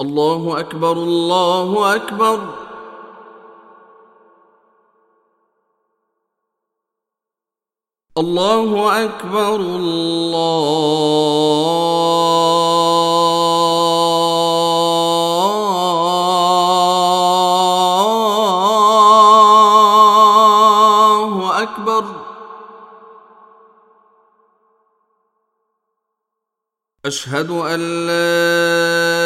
الله أكبر الله أكبر. الله أكبر الله أكبر. أشهد أن لا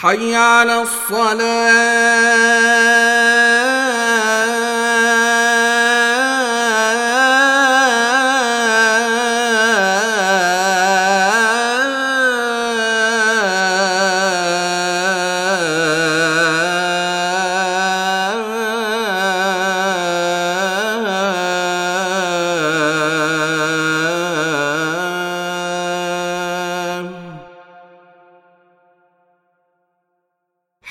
حي على الصلاة.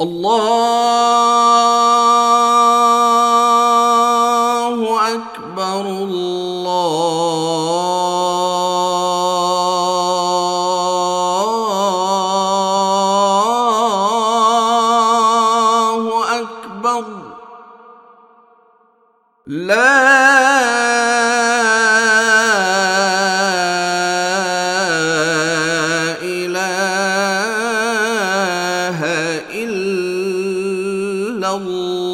الله أكبر الله أكبر. لا الله